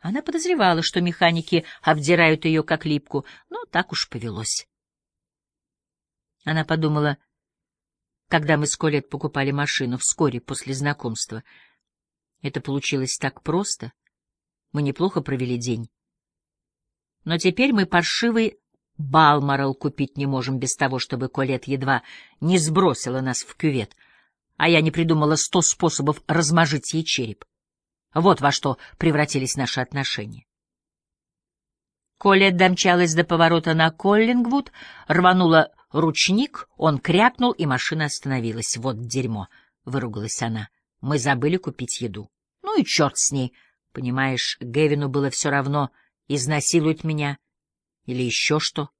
Она подозревала, что механики обдирают ее как липку, но так уж повелось. Она подумала, когда мы с Колет покупали машину вскоре после знакомства. Это получилось так просто. Мы неплохо провели день. Но теперь мы паршивый Балморал купить не можем без того, чтобы Колет едва не сбросила нас в кювет, а я не придумала сто способов размажить ей череп. Вот во что превратились наши отношения. Колет домчалась до поворота на Коллингвуд, рванула ручник, он крякнул, и машина остановилась. Вот дерьмо, — выругалась она. Мы забыли купить еду. Ну и черт с ней. Понимаешь, Гевину было все равно, изнасилует меня или еще что.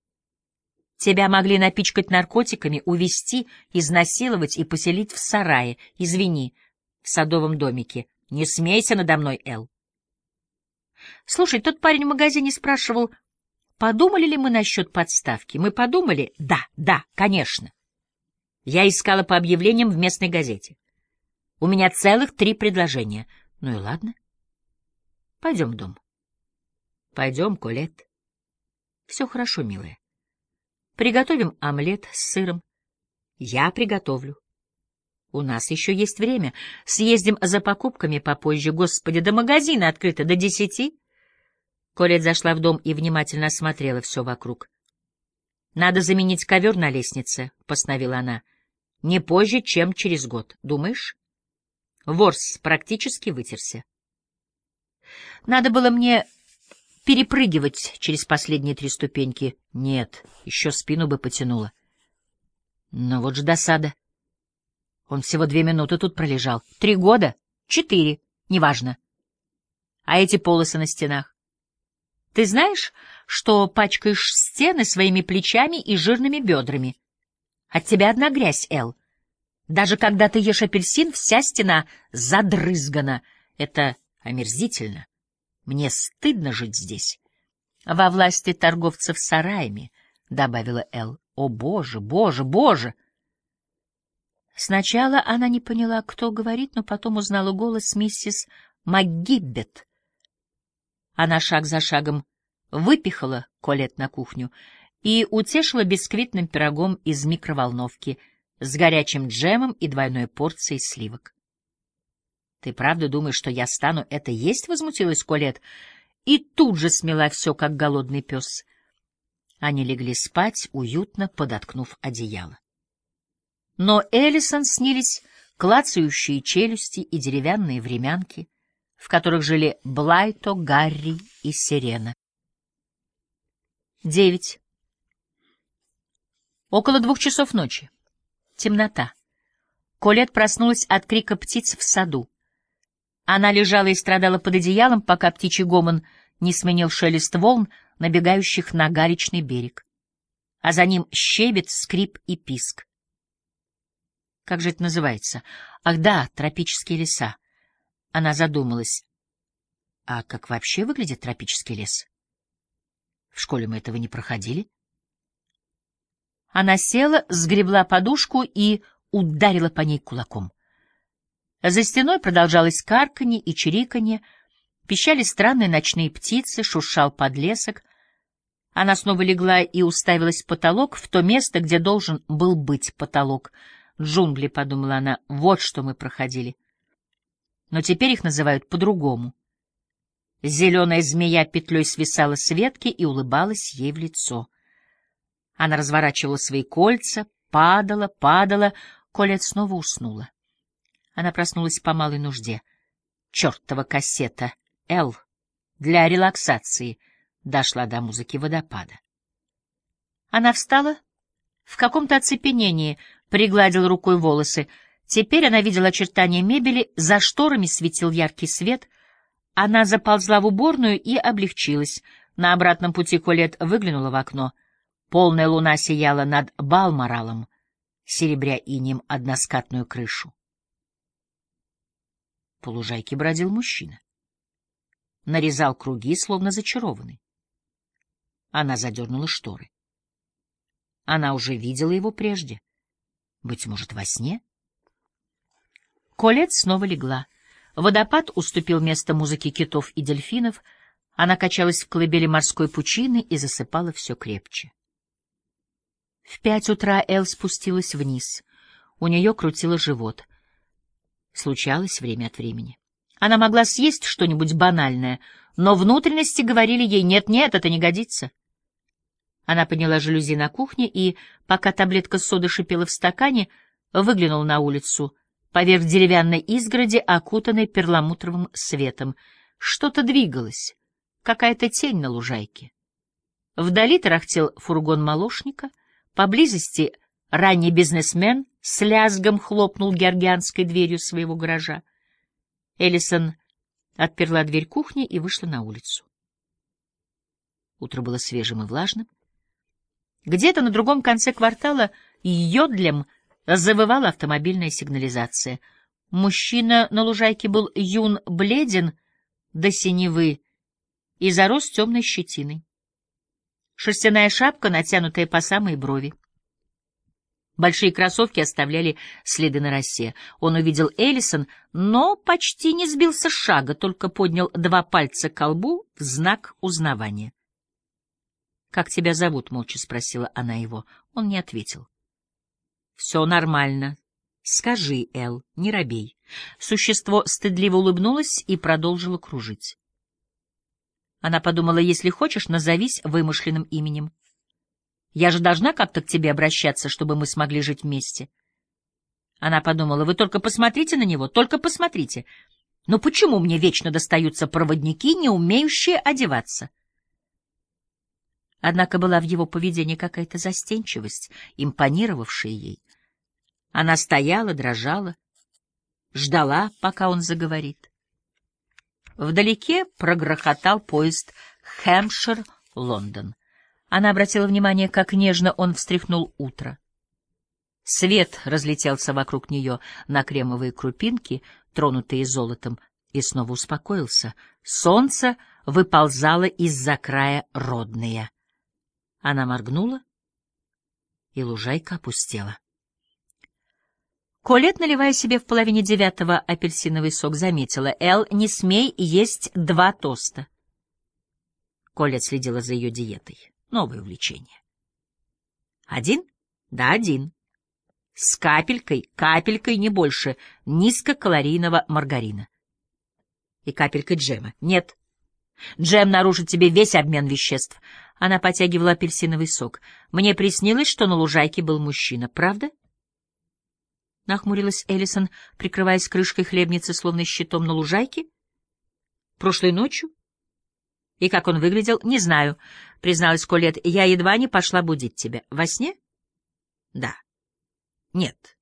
Тебя могли напичкать наркотиками, увести, изнасиловать и поселить в сарае, извини, в садовом домике. Не смейся надо мной, Эл. Слушай, тот парень в магазине спрашивал, подумали ли мы насчет подставки. Мы подумали? Да, да, конечно. Я искала по объявлениям в местной газете. У меня целых три предложения. Ну и ладно. Пойдем в дом. Пойдем, Колет. Все хорошо, милая. Приготовим омлет с сыром. Я приготовлю. У нас еще есть время. Съездим за покупками попозже. Господи, до магазина открыто до десяти. Колет зашла в дом и внимательно осмотрела все вокруг. «Надо заменить ковер на лестнице», — постановила она. «Не позже, чем через год. Думаешь?» Ворс практически вытерся. «Надо было мне перепрыгивать через последние три ступеньки. Нет, еще спину бы потянуло. Но вот же досада. Он всего две минуты тут пролежал. Три года? Четыре. Неважно. А эти полосы на стенах? Ты знаешь, что пачкаешь стены своими плечами и жирными бедрами? От тебя одна грязь, Эл. Даже когда ты ешь апельсин, вся стена задрызгана. Это омерзительно. Мне стыдно жить здесь. Во власти торговцев сараями, — добавила Эл. О, боже, боже, боже! Сначала она не поняла, кто говорит, но потом узнала голос миссис МакГиббет. Она шаг за шагом выпихала Колет на кухню и утешила бисквитным пирогом из микроволновки с горячим джемом и двойной порцией сливок. — Ты правда думаешь, что я стану это есть? — возмутилась Колет и тут же смела все, как голодный пес. Они легли спать, уютно подоткнув одеяло. Но Эллисон снились клацающие челюсти и деревянные времянки, в которых жили Блайто, Гарри и Сирена. Девять. Около двух часов ночи. Темнота. Колет проснулась от крика птиц в саду. Она лежала и страдала под одеялом, пока птичий гомон не сменил шелест волн, набегающих на галечный берег. А за ним щебет, скрип и писк. Как же это называется? Ах да, тропические леса. Она задумалась. А как вообще выглядит тропический лес? В школе мы этого не проходили. Она села, сгребла подушку и ударила по ней кулаком. За стеной продолжалось карканье и чириканье, пищали странные ночные птицы, шуршал подлесок. Она снова легла и уставилась в потолок, в то место, где должен был быть потолок — Джунгли, — подумала она, — вот что мы проходили. Но теперь их называют по-другому. Зеленая змея петлей свисала с ветки и улыбалась ей в лицо. Она разворачивала свои кольца, падала, падала, Колет снова уснула. Она проснулась по малой нужде. Чертова кассета «Л» для релаксации дошла до музыки водопада. Она встала в каком-то оцепенении, пригладил рукой волосы. Теперь она видела очертания мебели, за шторами светил яркий свет. Она заползла в уборную и облегчилась. На обратном пути Колет выглянула в окно. Полная луна сияла над Балморалом, серебря инем односкатную крышу. По лужайке бродил мужчина. Нарезал круги, словно зачарованный. Она задернула шторы. Она уже видела его прежде. Быть может, во сне? Колет снова легла. Водопад уступил место музыке китов и дельфинов. Она качалась в колыбели морской пучины и засыпала все крепче. В пять утра Эл спустилась вниз. У нее крутило живот. Случалось время от времени. Она могла съесть что-нибудь банальное, но внутренности говорили ей «нет-нет, это не годится». Она подняла жалюзи на кухне и, пока таблетка соды шипела в стакане, выглянула на улицу, поверх деревянной изгороди, окутанной перламутровым светом. Что-то двигалось, какая-то тень на лужайке. Вдали тарахтел фургон молочника, поблизости ранний бизнесмен с лязгом хлопнул георгианской дверью своего гаража. Эллисон отперла дверь кухни и вышла на улицу. Утро было свежим и влажным. Где-то на другом конце квартала йодлем завывала автомобильная сигнализация. Мужчина на лужайке был юн бледен до синевы и зарос темной щетиной. Шерстяная шапка, натянутая по самой брови. Большие кроссовки оставляли следы на росе. Он увидел Эллисон, но почти не сбился с шага, только поднял два пальца к колбу в знак узнавания. «Как тебя зовут?» — молча спросила она его. Он не ответил. «Все нормально. Скажи, Эл, не робей». Существо стыдливо улыбнулось и продолжило кружить. Она подумала, если хочешь, назовись вымышленным именем. Я же должна как-то к тебе обращаться, чтобы мы смогли жить вместе. Она подумала, вы только посмотрите на него, только посмотрите. Но почему мне вечно достаются проводники, не умеющие одеваться? Однако была в его поведении какая-то застенчивость, импонировавшая ей. Она стояла, дрожала, ждала, пока он заговорит. Вдалеке прогрохотал поезд Хэмпшир-Лондон. Она обратила внимание, как нежно он встряхнул утро. Свет разлетелся вокруг нее на кремовые крупинки, тронутые золотом, и снова успокоился. Солнце выползало из-за края родные. Она моргнула, и лужайка опустела. Колет, наливая себе в половине девятого апельсиновый сок, заметила. «Эл, не смей есть два тоста». Колет следила за ее диетой. Новое увлечение. Один? Да, один. С капелькой, капелькой не больше низкокалорийного маргарина. И капелькой джема. Нет. Джем нарушит тебе весь обмен веществ. Она потягивала апельсиновый сок. Мне приснилось, что на лужайке был мужчина. Правда? Нахмурилась Эллисон, прикрываясь крышкой хлебницы, словно щитом на лужайке. Прошлой ночью? И как он выглядел, не знаю, — призналась Колет. Я едва не пошла будить тебя. Во сне? Да. Нет.